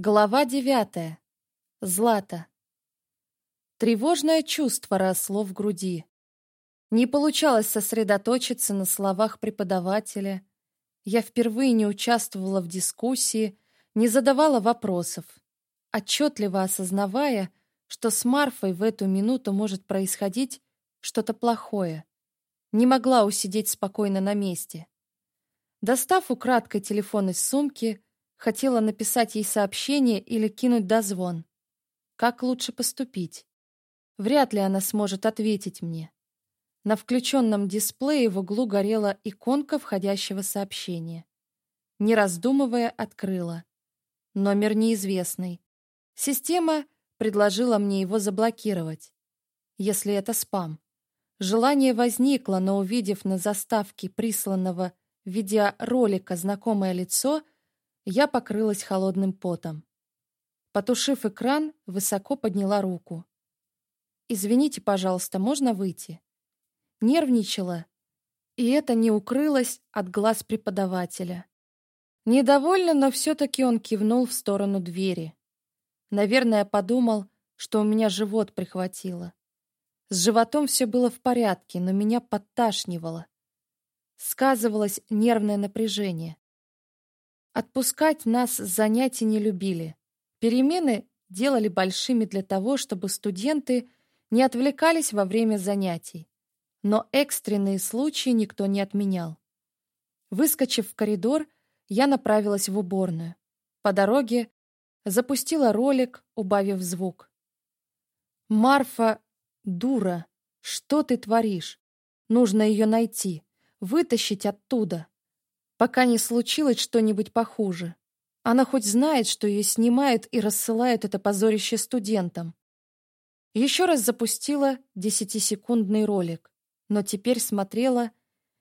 Глава девятая. Злата. Тревожное чувство росло в груди. Не получалось сосредоточиться на словах преподавателя. Я впервые не участвовала в дискуссии, не задавала вопросов, отчетливо осознавая, что с Марфой в эту минуту может происходить что-то плохое. Не могла усидеть спокойно на месте. Достав украдкой телефон из сумки, хотела написать ей сообщение или кинуть дозвон. Как лучше поступить? Вряд ли она сможет ответить мне. На включенном дисплее в углу горела иконка входящего сообщения. Не раздумывая, открыла. Номер неизвестный. Система предложила мне его заблокировать, если это спам. Желание возникло, но увидев на заставке присланного видеоролика знакомое лицо — я покрылась холодным потом. Потушив экран, высоко подняла руку. «Извините, пожалуйста, можно выйти?» Нервничала, и это не укрылось от глаз преподавателя. Недовольно, но все-таки он кивнул в сторону двери. Наверное, подумал, что у меня живот прихватило. С животом все было в порядке, но меня подташнивало. Сказывалось нервное напряжение. Отпускать нас занятий не любили. Перемены делали большими для того, чтобы студенты не отвлекались во время занятий. Но экстренные случаи никто не отменял. Выскочив в коридор, я направилась в уборную. По дороге запустила ролик, убавив звук. «Марфа, дура, что ты творишь? Нужно ее найти, вытащить оттуда» пока не случилось что-нибудь похуже. Она хоть знает, что ее снимают и рассылают это позорище студентам. Еще раз запустила десятисекундный ролик, но теперь смотрела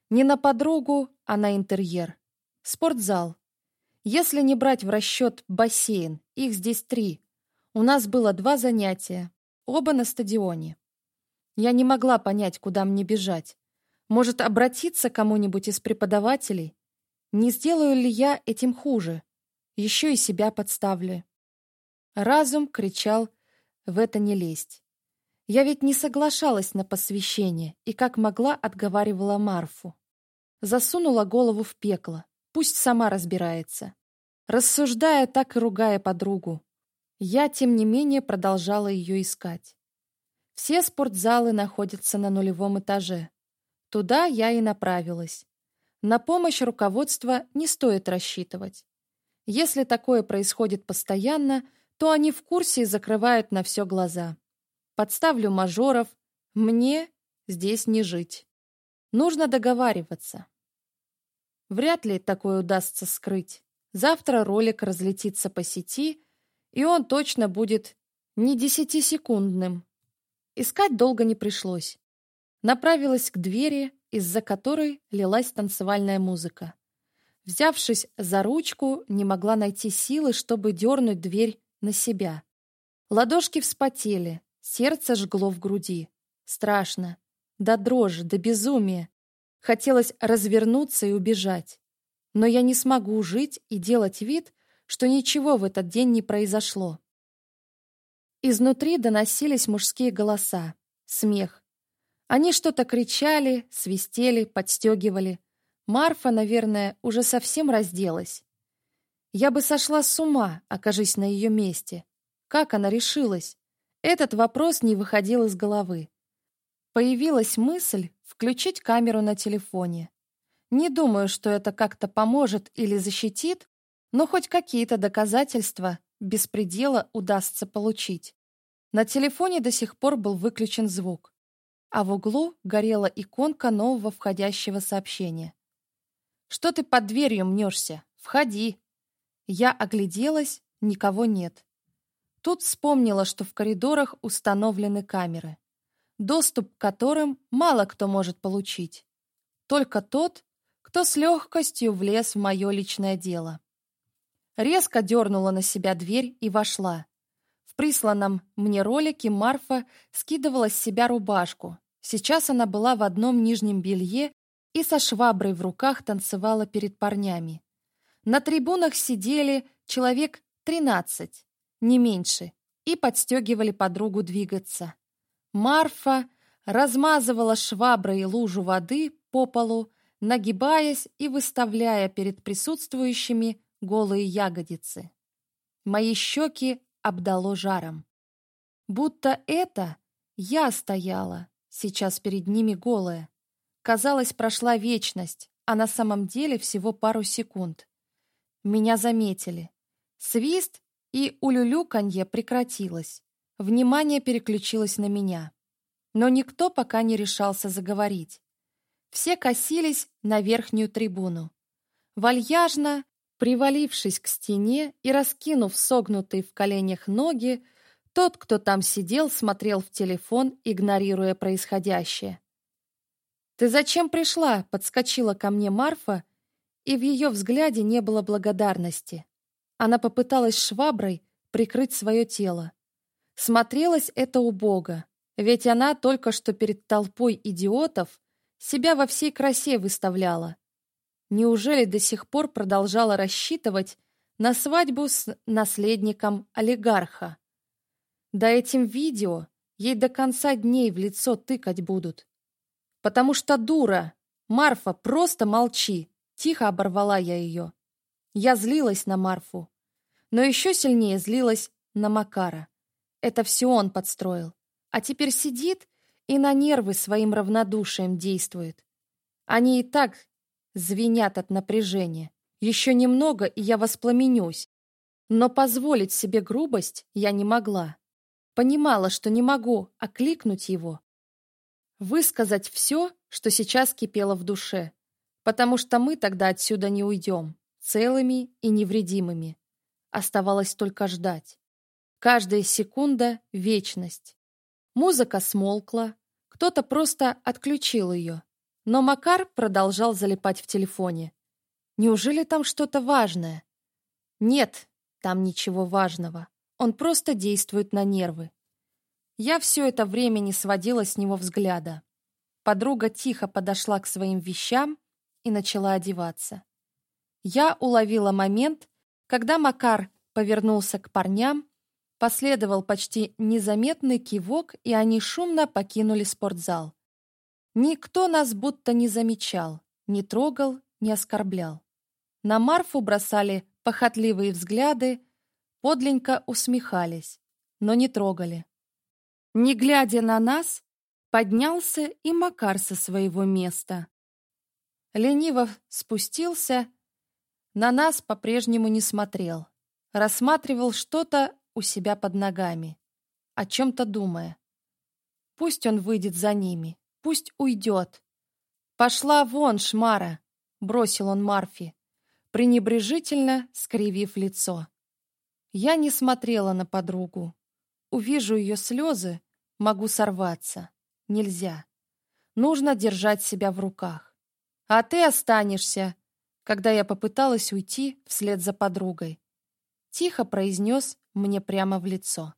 не на подругу, а на интерьер. Спортзал. Если не брать в расчет бассейн, их здесь три. У нас было два занятия, оба на стадионе. Я не могла понять, куда мне бежать. Может, обратиться к кому-нибудь из преподавателей? Не сделаю ли я этим хуже? Еще и себя подставлю. Разум кричал «в это не лезть». Я ведь не соглашалась на посвящение и как могла отговаривала Марфу. Засунула голову в пекло. Пусть сама разбирается. Рассуждая так и ругая подругу, я, тем не менее, продолжала ее искать. Все спортзалы находятся на нулевом этаже. Туда я и направилась. На помощь руководства не стоит рассчитывать. Если такое происходит постоянно, то они в курсе и закрывают на все глаза. Подставлю мажоров. Мне здесь не жить. Нужно договариваться. Вряд ли такое удастся скрыть. Завтра ролик разлетится по сети, и он точно будет не десятисекундным. Искать долго не пришлось. Направилась к двери, из-за которой лилась танцевальная музыка. Взявшись за ручку, не могла найти силы, чтобы дернуть дверь на себя. Ладошки вспотели, сердце жгло в груди. Страшно. Да дрожь, да безумие. Хотелось развернуться и убежать. Но я не смогу жить и делать вид, что ничего в этот день не произошло. Изнутри доносились мужские голоса, смех, они что-то кричали, свистели, подстегивали. Марфа, наверное, уже совсем разделась. Я бы сошла с ума, окажись на ее месте. Как она решилась? Этот вопрос не выходил из головы. Появилась мысль включить камеру на телефоне. Не думаю, что это как-то поможет или защитит, но хоть какие-то доказательства беспредела удастся получить. На телефоне до сих пор был выключен звук а в углу горела иконка нового входящего сообщения. «Что ты под дверью мнешься? Входи!» Я огляделась, никого нет. Тут вспомнила, что в коридорах установлены камеры, доступ к которым мало кто может получить. Только тот, кто с легкостью влез в мое личное дело. Резко дернула на себя дверь и вошла присланном мне ролике Марфа скидывала с себя рубашку. Сейчас она была в одном нижнем белье и со шваброй в руках танцевала перед парнями. На трибунах сидели человек 13, не меньше, и подстегивали подругу двигаться. Марфа размазывала шваброй лужу воды по полу, нагибаясь и выставляя перед присутствующими голые ягодицы. Мои щеки обдало жаром. Будто это я стояла, сейчас перед ними голая. Казалось, прошла вечность, а на самом деле всего пару секунд. Меня заметили. Свист и улюлюканье прекратилось. Внимание переключилось на меня. Но никто пока не решался заговорить. Все косились на верхнюю трибуну. Вальяжно Привалившись к стене и раскинув согнутые в коленях ноги, тот, кто там сидел, смотрел в телефон, игнорируя происходящее. «Ты зачем пришла?» — подскочила ко мне Марфа, и в ее взгляде не было благодарности. Она попыталась шваброй прикрыть свое тело. Смотрелось это убого, ведь она только что перед толпой идиотов себя во всей красе выставляла. Неужели до сих пор продолжала рассчитывать на свадьбу с наследником олигарха? Да этим видео ей до конца дней в лицо тыкать будут. Потому что дура! Марфа, просто молчи! Тихо оборвала я ее. Я злилась на Марфу, но еще сильнее злилась на Макара. Это все он подстроил. А теперь сидит и на нервы своим равнодушием действует. Они и так звенят от напряжения. Еще немного, и я воспламенюсь. Но позволить себе грубость я не могла. Понимала, что не могу окликнуть его. Высказать все, что сейчас кипело в душе. Потому что мы тогда отсюда не уйдем, целыми и невредимыми. Оставалось только ждать. Каждая секунда — вечность. Музыка смолкла, кто-то просто отключил ее. Но Макар продолжал залипать в телефоне. Неужели там что-то важное? Нет, там ничего важного. Он просто действует на нервы. Я все это время не сводила с него взгляда. Подруга тихо подошла к своим вещам и начала одеваться. Я уловила момент, когда Макар повернулся к парням, последовал почти незаметный кивок, и они шумно покинули спортзал. Никто нас будто не замечал, не трогал, не оскорблял. На Марфу бросали похотливые взгляды, подленько усмехались, но не трогали. Не глядя на нас, поднялся и Макар со своего места. Лениво спустился, на нас по-прежнему не смотрел, рассматривал что-то у себя под ногами, о чем-то думая. Пусть он выйдет за ними пусть уйдет. Пошла вон, Шмара, бросил он Марфи, пренебрежительно скривив лицо. Я не смотрела на подругу. Увижу ее слезы, могу сорваться. Нельзя. Нужно держать себя в руках. А ты останешься, когда я попыталась уйти вслед за подругой. Тихо произнес мне прямо в лицо.